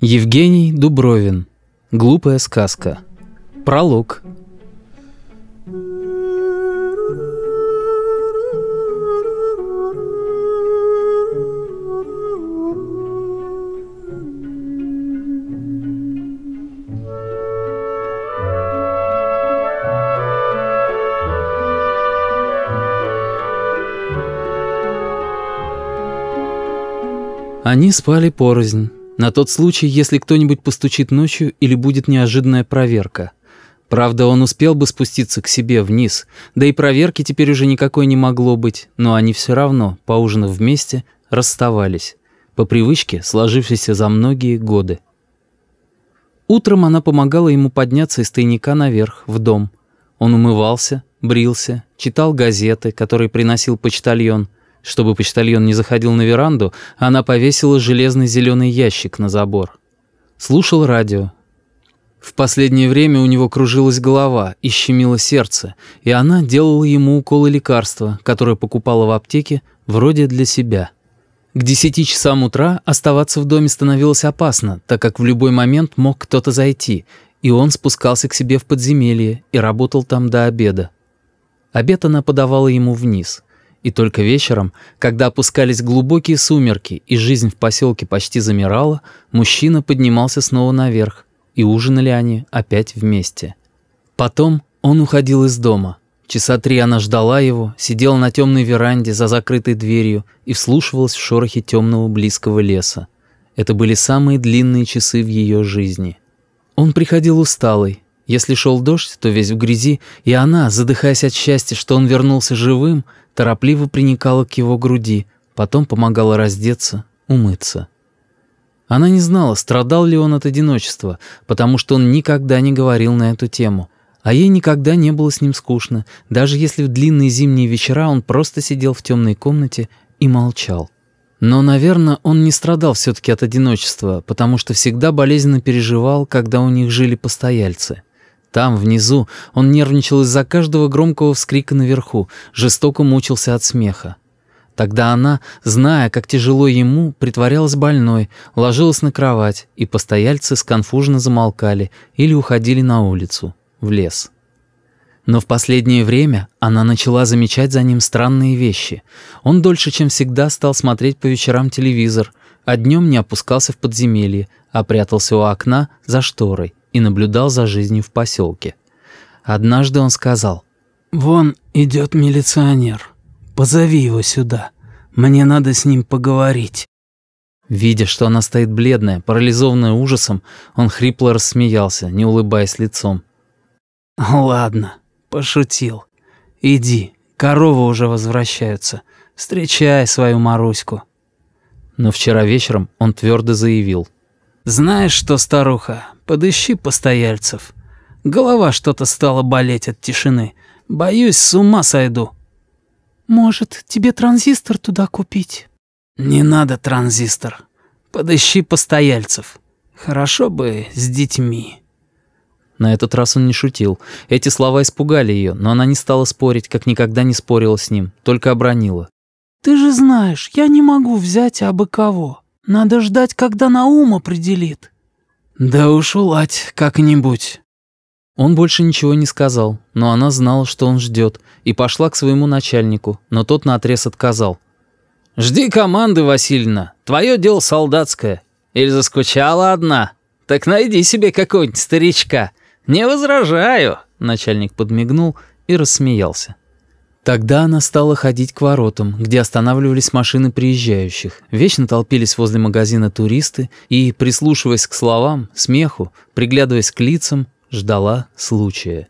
Евгений Дубровин. Глупая сказка. Пролог. Они спали порознь. На тот случай, если кто-нибудь постучит ночью или будет неожиданная проверка. Правда, он успел бы спуститься к себе вниз, да и проверки теперь уже никакой не могло быть, но они все равно, поужинав вместе, расставались. По привычке, сложившейся за многие годы. Утром она помогала ему подняться из тайника наверх, в дом. Он умывался, брился, читал газеты, которые приносил почтальон, чтобы почтальон не заходил на веранду, она повесила железный зеленый ящик на забор. Слушал радио. В последнее время у него кружилась голова и щемило сердце, и она делала ему уколы лекарства, которое покупала в аптеке, вроде для себя. К десяти часам утра оставаться в доме становилось опасно, так как в любой момент мог кто-то зайти, и он спускался к себе в подземелье и работал там до обеда. Обед она подавала ему вниз — и только вечером, когда опускались глубокие сумерки и жизнь в поселке почти замирала, мужчина поднимался снова наверх, и ужинали они опять вместе. Потом он уходил из дома. Часа три она ждала его, сидела на темной веранде за закрытой дверью и вслушивалась в шорохи темного близкого леса. Это были самые длинные часы в ее жизни. Он приходил усталый. Если шел дождь, то весь в грязи, и она, задыхаясь от счастья, что он вернулся живым, торопливо приникала к его груди, потом помогала раздеться, умыться. Она не знала, страдал ли он от одиночества, потому что он никогда не говорил на эту тему, а ей никогда не было с ним скучно, даже если в длинные зимние вечера он просто сидел в темной комнате и молчал. Но, наверное, он не страдал все-таки от одиночества, потому что всегда болезненно переживал, когда у них жили постояльцы. Там, внизу, он нервничал из-за каждого громкого вскрика наверху, жестоко мучился от смеха. Тогда она, зная, как тяжело ему, притворялась больной, ложилась на кровать, и постояльцы сконфуженно замолкали или уходили на улицу, в лес. Но в последнее время она начала замечать за ним странные вещи. Он дольше, чем всегда, стал смотреть по вечерам телевизор, а днем не опускался в подземелье, а прятался у окна за шторой и наблюдал за жизнью в поселке. Однажды он сказал, «Вон идет милиционер. Позови его сюда. Мне надо с ним поговорить». Видя, что она стоит бледная, парализованная ужасом, он хрипло рассмеялся, не улыбаясь лицом. «Ладно, пошутил. Иди, коровы уже возвращаются. Встречай свою Маруську». Но вчера вечером он твердо заявил. «Знаешь что, старуха, Подыщи постояльцев. Голова что-то стала болеть от тишины. Боюсь, с ума сойду». «Может, тебе транзистор туда купить?» «Не надо транзистор. Подыщи постояльцев. Хорошо бы с детьми». На этот раз он не шутил. Эти слова испугали ее, но она не стала спорить, как никогда не спорила с ним, только обронила. «Ты же знаешь, я не могу взять абы кого. Надо ждать, когда Наум определит». «Да уж уладь как-нибудь». Он больше ничего не сказал, но она знала, что он ждет, и пошла к своему начальнику, но тот наотрез отказал. «Жди команды, Васильевна, твое дело солдатское. Или заскучала одна? Так найди себе какого-нибудь старичка. Не возражаю», — начальник подмигнул и рассмеялся. Тогда она стала ходить к воротам, где останавливались машины приезжающих. Вечно толпились возле магазина туристы и, прислушиваясь к словам, смеху, приглядываясь к лицам, ждала случая.